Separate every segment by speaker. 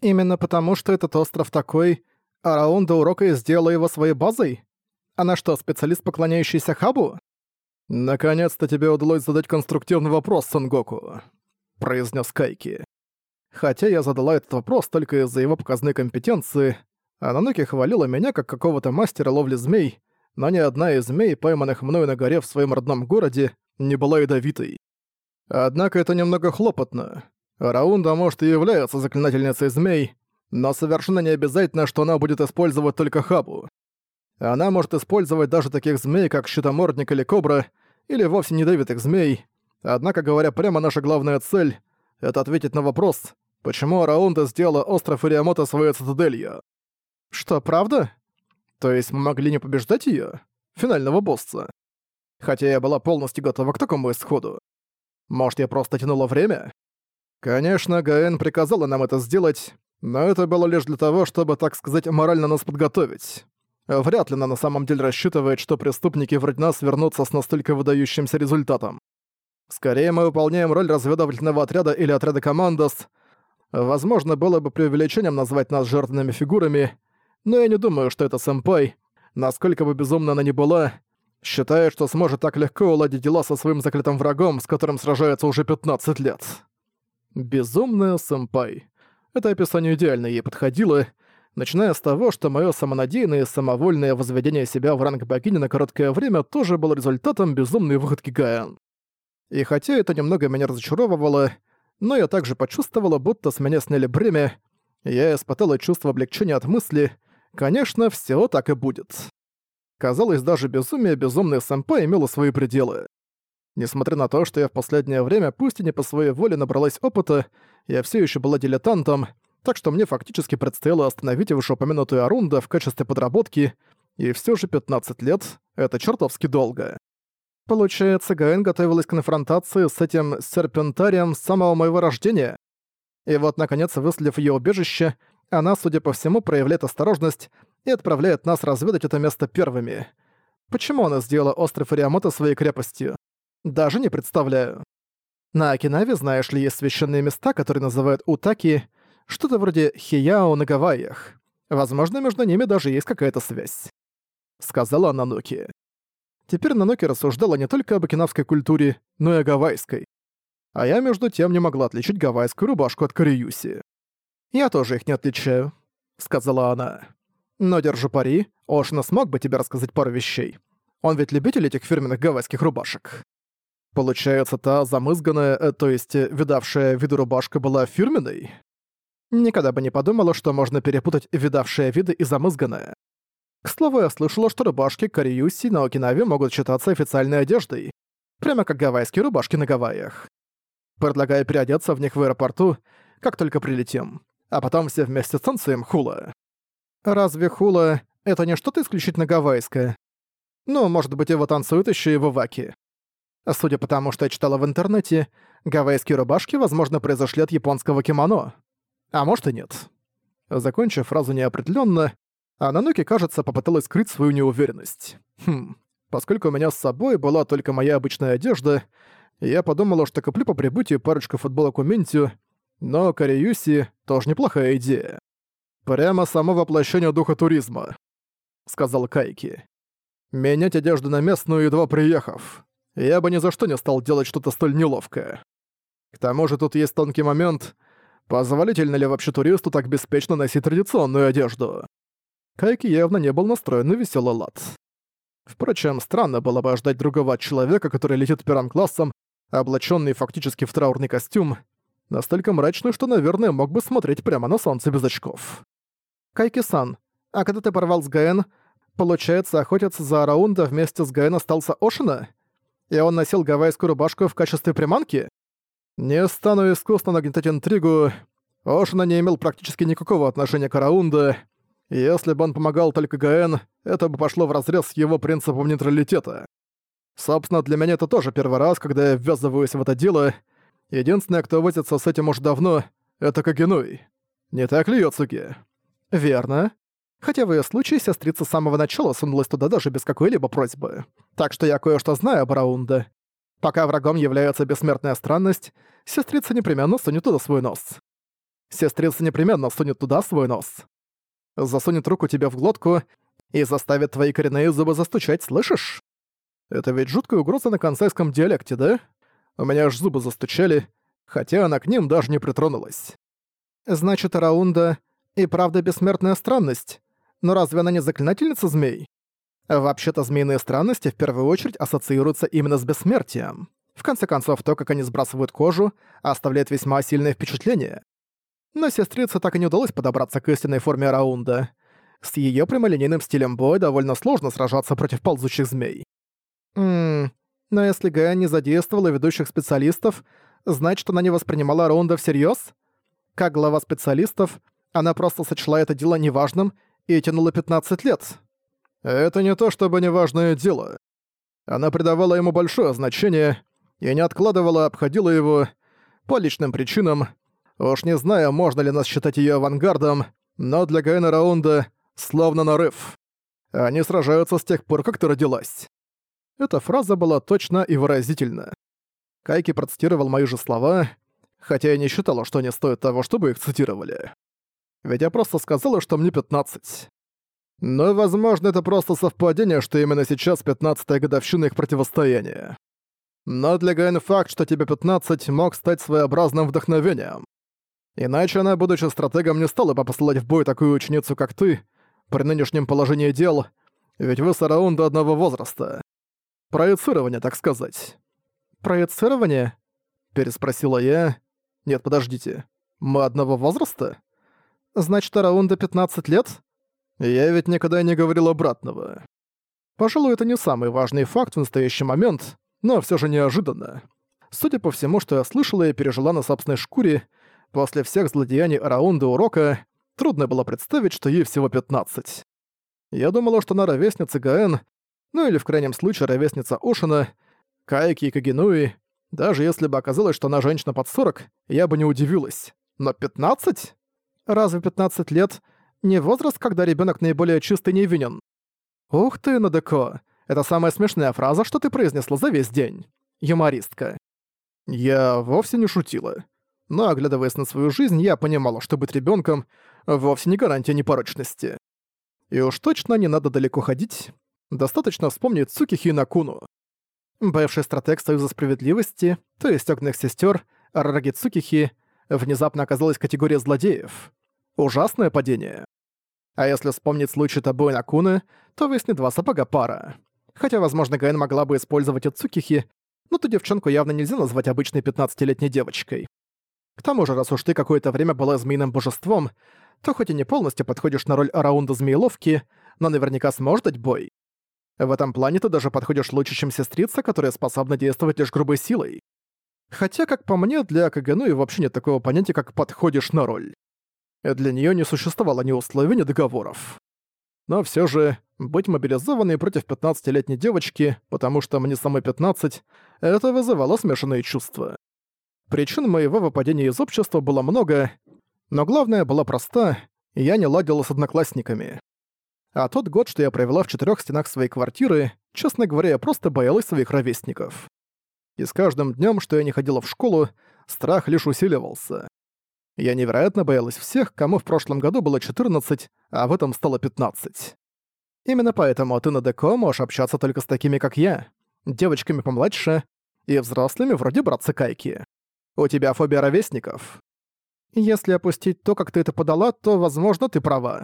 Speaker 1: Именно потому, что этот остров такой, а Раунда урока сделала его своей базой? Она что, специалист, поклоняющийся Хабу?
Speaker 2: «Наконец-то тебе удалось задать конструктивный вопрос, Сангоку», — произнес Кайки. Хотя я задала этот вопрос только из-за его показной компетенции, а Нануки хвалила меня как какого-то мастера ловли змей, но ни одна из змей, пойманных мною на горе в своем родном городе, не была ядовитой. Однако это немного хлопотно. Раунда, может, и является заклинательницей змей, но совершенно не обязательно, что она будет использовать только хабу. Она может использовать даже таких змей, как щитомордник или кобра, или вовсе не ядовитых змей. Однако, говоря прямо, наша главная цель — это ответить на вопрос, почему Араунда сделала остров Ириамото своей цитаделью.
Speaker 1: Что, правда?
Speaker 2: То есть мы могли не побеждать её? Финального босса. Хотя я была полностью готова к такому исходу. Может, я просто тянула время? Конечно, Гаэн приказала нам это сделать, но это было лишь для того, чтобы, так сказать, морально нас подготовить. Вряд ли она на самом деле рассчитывает, что преступники вроде нас вернутся с настолько выдающимся результатом. Скорее, мы выполняем роль разведывательного отряда или отряда командос. Возможно, было бы преувеличением назвать нас жертвенными фигурами, но я не думаю, что это сэмпай, насколько бы безумна она ни была, считает, что сможет так легко уладить дела со своим заклятым врагом, с которым сражается уже 15 лет. Безумная сэмпай. Это описание идеально ей подходило, начиная с того, что моё самонадеянное и самовольное возведение себя в ранг богини на короткое время тоже было результатом безумной выходки Гаэн. И хотя это немного меня разочаровывало, но я также почувствовала, будто с меня сняли бремя, я испытала чувство облегчения от мысли, конечно, всё так и будет. Казалось, даже безумие безумной сэмпа имело свои пределы. Несмотря на то, что я в последнее время, пусть и не по своей воле набралась опыта, я все еще была дилетантом, так что мне фактически предстояло остановить вышеупомянутую Арунда в качестве подработки, и все же 15 лет — это чертовски долго. Получается, Гаэн готовилась к конфронтации с этим серпентарием с самого моего рождения. И вот, наконец, выследив ее убежище, она, судя по всему, проявляет осторожность и отправляет нас разведать это место первыми. Почему она сделала остров Ириамото своей крепостью? Даже не представляю. На Окинаве, знаешь ли, есть священные места, которые называют Утаки — что-то вроде Хияо на Гавайях. Возможно, между ними даже есть какая-то связь. Сказала Нануки. Теперь Нануки рассуждала не только об окинавской культуре, но и о гавайской. А я, между тем, не могла отличить гавайскую рубашку от Кориюси. «Я тоже их не отличаю», — сказала она. «Но держу пари, Ошина смог бы тебе рассказать пару вещей. Он ведь любитель этих фирменных гавайских рубашек». Получается, та замызганная, э, то есть э, видавшая виду рубашка была фирменной? Никогда бы не подумала, что можно перепутать видавшие виды и замызганное. К слову, я слышала, что рубашки Кариюси на Окинаве могут считаться официальной одеждой, прямо как гавайские рубашки на Гавайях. Предлагаю переодеться в них в аэропорту, как только прилетим, а потом все вместе танцуем хула. Разве хула — это не что-то исключительно гавайское? Ну, может быть, его танцуют еще и в Иваке. Судя по тому, что я читала в интернете, гавайские рубашки, возможно, произошли от японского кимоно. А может и нет. Закончив фразу неопределенно, Анануки, кажется, попыталась скрыть свою неуверенность. Хм, поскольку у меня с собой была только моя обычная одежда, я подумала, что куплю по прибытию парочку футболок у Ментию, но Кореюси тоже неплохая идея. «Прямо само воплощение духа туризма», — сказал Кайки. «Менять одежду на местную, едва приехав. Я бы ни за что не стал делать что-то столь неловкое. К тому же тут есть тонкий момент — Позволительно ли вообще туристу так беспечно носить традиционную одежду? Кайки явно не был настроен на веселый лад. Впрочем, странно было бы ожидать другого человека, который летит первым классом, облаченный фактически в траурный костюм, настолько мрачный, что, наверное, мог бы смотреть прямо на солнце без очков. «Кайки-сан, а когда ты порвал с Гаэн, получается, охотиться за Араунда вместе с Гаэн остался Ошина? И он носил гавайскую рубашку в качестве приманки?» Не стану искусно нагнетать интригу. Ошина не имел практически никакого отношения к Араунда. Если бы он помогал только ГН, это бы пошло вразрез с его принципом нейтралитета. Собственно, для меня это тоже первый раз, когда я ввязываюсь в это дело. Единственное, кто возится с этим уже давно, это Кагенуй. Не так ли, Йоцуги? Верно. Хотя в её случае сестрица с самого начала сунулась туда даже без какой-либо просьбы. Так что я кое-что знаю об Раунда. Пока врагом является бессмертная странность, сестрица непременно сунет туда свой нос.
Speaker 1: Сестрица непременно сунет туда свой нос. Засунет руку тебе в глотку и заставит твои коренные зубы застучать, слышишь? Это ведь жуткая угроза на консайском диалекте, да? У меня аж зубы застучали, хотя она к ним даже не притронулась. Значит, Раунда и правда бессмертная странность. Но разве она не заклинательница змей? Вообще-то змеиные странности в первую очередь ассоциируются именно с бессмертием. В конце концов, то, как они сбрасывают кожу, оставляет весьма сильное впечатление. Но сестрице так и не удалось подобраться к истинной форме раунда. С её прямолинейным стилем боя довольно сложно сражаться против ползучих змей. Ммм, но если Гая не задействовала ведущих специалистов, значит, она не воспринимала раунда всерьёз? Как глава специалистов, она просто сочла это дело неважным и тянула 15 лет. Это не то чтобы неважное дело. Она придавала ему большое значение и не откладывала, обходила его по личным причинам, Уж не знаю, можно ли нас считать её авангардом, но для Гайна Раунда словно нарыв. Они сражаются с тех пор, как ты родилась. Эта фраза была точна и выразительна. Кайки процитировал мои же слова, хотя я не считала, что они стоят того, чтобы их цитировали. Ведь я просто сказала, что мне 15. Но, возможно, это просто совпадение, что именно сейчас 15-я годовщина их противостояния. Но для Гайн факт, что тебе 15, мог стать своеобразным вдохновением. Иначе она, будучи стратегом, не стала бы посылать в бой такую ученицу, как ты, при нынешнем положении дел, ведь вы с Араун одного возраста. Проецирование, так сказать. «Проецирование?» — переспросила я. «Нет, подождите. Мы одного возраста? Значит, Араунда 15 лет? Я ведь никогда не говорил обратного. Пожалуй, это не самый важный факт в настоящий момент, но все же неожиданно. Судя по всему, что я слышала и пережила на собственной шкуре, После всех злодеяний раунда урока трудно было представить, что ей всего 15. Я думала, что она ровесница Гаэн, ну или в крайнем случае ровесница Ошина, Кайки и Кагенуи. Даже если бы оказалось, что она женщина под 40, я бы не удивилась. Но 15? Разве 15 лет не возраст, когда ребенок наиболее чистый невинен? Ух ты, Надеко, это самая смешная фраза, что ты произнесла за весь день. Юмористка. Я вовсе не шутила но, оглядываясь на свою жизнь, я понимала, что быть ребенком вовсе не гарантия непорочности. И уж точно не надо далеко ходить, достаточно вспомнить Цукихи и Накуну. Бывший стратег Союза Справедливости, то есть огненных сестер Арараги Цукихи, внезапно оказалась категорией злодеев. Ужасное падение. А если вспомнить случай Табуи Накуны, то выяснит два сапога пара. Хотя, возможно, Гайн могла бы использовать и но ту девчонку явно нельзя назвать обычной 15-летней девочкой. К тому же, раз уж ты какое-то время была змеиным божеством, то хоть и не полностью подходишь на роль Араунда Змееловки, но наверняка сможешь дать бой. В этом плане ты даже подходишь лучше, чем сестрица, которая способна действовать лишь грубой силой. Хотя, как по мне, для Кагануи вообще нет такого понятия, как «подходишь на роль». Для нее не существовало ни условий, ни договоров. Но все же, быть мобилизованной против 15-летней девочки, потому что мне самой 15, это вызывало смешанные чувства. Причин моего выпадения из общества было много, но главное была проста — я не ладила с одноклассниками. А тот год, что я провела в четырех стенах своей квартиры, честно говоря, я просто боялась своих ровесников. И с каждым днем, что я не ходила в школу, страх лишь усиливался. Я невероятно боялась всех, кому в прошлом году было 14, а в этом стало 15. Именно поэтому ты на Деко можешь общаться только с такими, как я, девочками помладше и взрослыми вроде братца Кайки. У тебя фобия ровесников. Если опустить то, как ты это подала, то, возможно, ты права.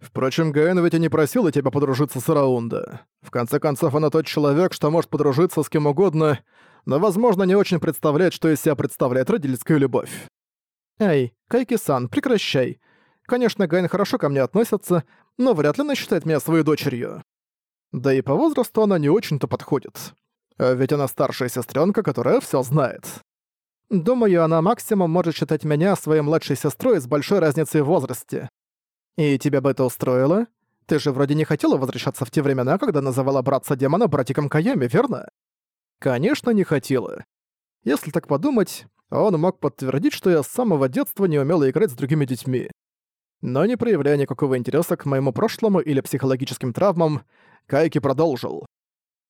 Speaker 1: Впрочем, Гаэн ведь и не просила тебя подружиться с Раунда. В конце концов, она тот человек, что может подружиться с кем угодно, но, возможно, не очень представляет, что из себя представляет родительская любовь. Эй, Кайки-сан, прекращай. Конечно, Гаэн хорошо ко мне относится, но вряд ли она считает меня своей дочерью. Да и по возрасту она не очень-то подходит. Ведь она старшая сестренка, которая все знает. Думаю, она максимум может считать меня своей младшей сестрой с большой разницей в возрасте. И тебя бы это устроило? Ты же вроде не хотела возвращаться в те времена, когда называла братца демона братиком Каями, верно? Конечно, не хотела. Если так подумать, он мог подтвердить, что я с самого детства не умела играть с другими детьми. Но не проявляя никакого интереса к моему прошлому или психологическим травмам, Кайки продолжил.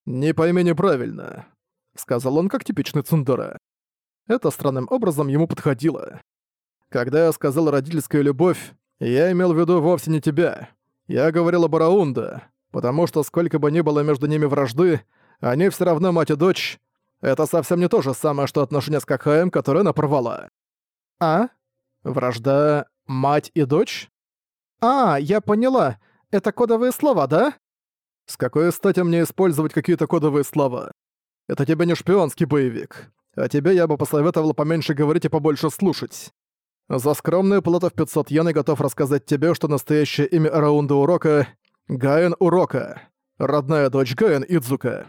Speaker 1: «Не пойми неправильно», — сказал он как типичный цундера. Это странным образом ему подходило. Когда я сказал «родительская любовь», я имел в виду вовсе не тебя. Я говорил об Араунда, потому что сколько бы ни было между ними вражды, они все равно мать и дочь. Это совсем не то же самое, что отношения с Какаем, которое она порвала. А? Вражда мать и дочь? А, я поняла. Это кодовые слова, да? С какой стати мне использовать какие-то кодовые слова? Это тебе не шпионский боевик. А тебе я бы посоветовал поменьше говорить и побольше слушать. За скромную плату в 500 йен я готов рассказать тебе, что настоящее имя Раунда Урока — Гаэн Урока, родная дочь Гаэн Идзука.